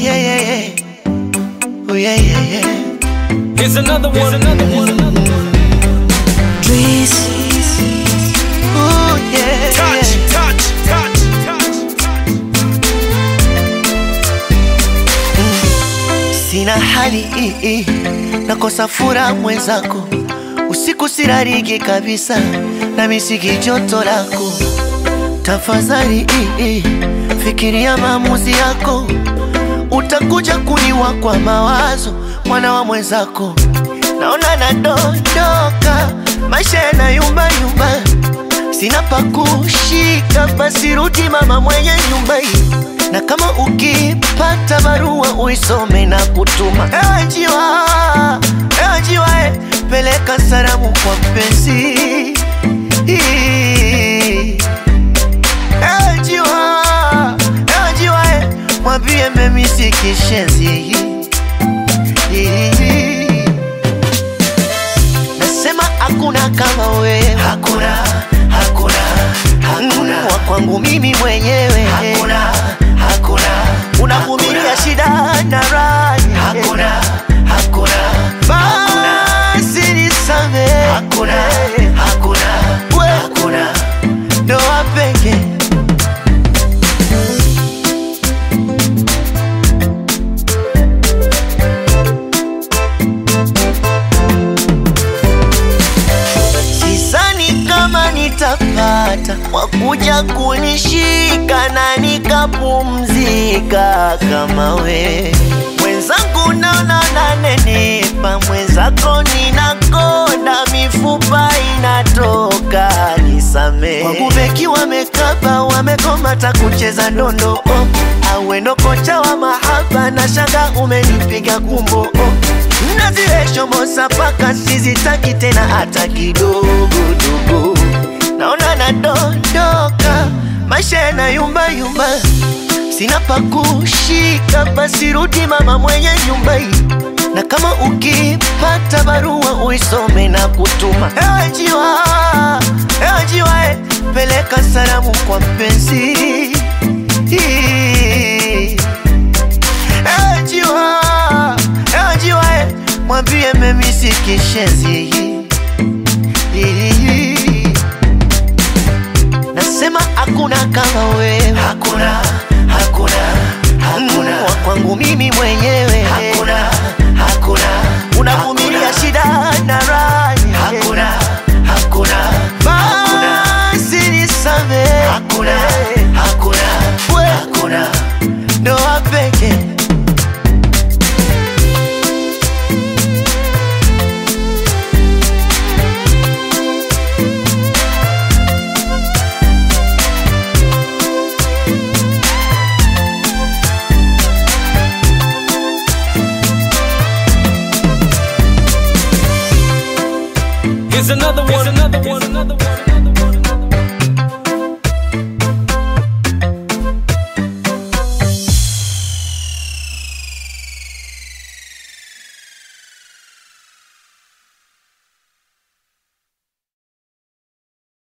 yeah, yeah, yeah. Oh, yeah, yeah, yeah. Here's another one. Another one. Trees. Oh, yeah. Touch, touch, touch, touch. Sina hali hii, nakosa furaha mwenzako, usiku sirariki kabisa, na misiki joto lako. Tafadhali fikiria maamuzi yako, utakuja kuniwa kwa mawazo, mwana wa mwenzako. Naona nadondoka, maisha yanayumba yumba, yumba, sina pa kushika, mama mwenye nyumba hii na kama ukipata barua uisome na kutuma. Ewe njiwa, ewe njiwa, eh, peleka salamu kwa mpenzi. Mwambie. Nasema hakuna kama wewe, hakuna, hakuna, hakuna. Wa kwangu mimi mwenyewe, hakuna, hakuna, nitapata wakuja kunishika na nikapumzika kama we mwenzangu, naona nanenepa, mwenzako ninakonda, mifupa inatoka, nisame Kwangu beki wamekaba, wamekoma ta kucheza ndondo oh. Awendo kocha wa mahaba na shanga umenipiga kumbo oh. Nazireshomosa paka sizitaki tena hata kidogo dogo, naona nadondoka, maisha yana yumba, yumba, sina pa kushika, basi rudi mama mwenye nyumba hii, na kama ukipata barua uisome na kutuma. Ewe jiwa, ewe jiwa, e, peleka salamu kwa mpenzi. Ewe jiwa, jiwa, e, mwambie memisi kishenzi. Hakuna kama wewe, hakuna, hakuna, Here's another one. Here's another one. Here's another one.